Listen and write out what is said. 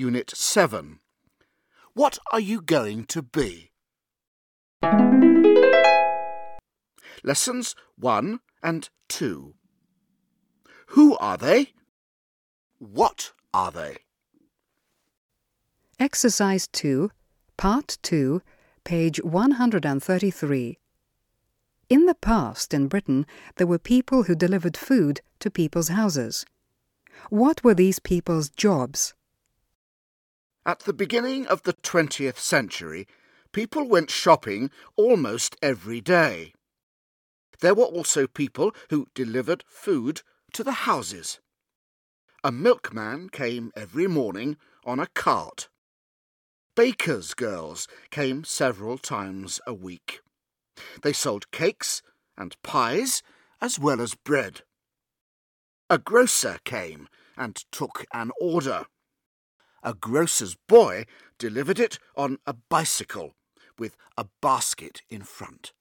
Unit 7. What are you going to be? Lessons 1 and 2. Who are they? What are they? Exercise 2, Part 2, page 133. In the past in Britain, there were people who delivered food to people's houses. What were these people's jobs? At the beginning of the 20th century, people went shopping almost every day. There were also people who delivered food to the houses. A milkman came every morning on a cart. Baker's girls came several times a week. They sold cakes and pies as well as bread. A grocer came and took an order. A grocer's boy delivered it on a bicycle with a basket in front.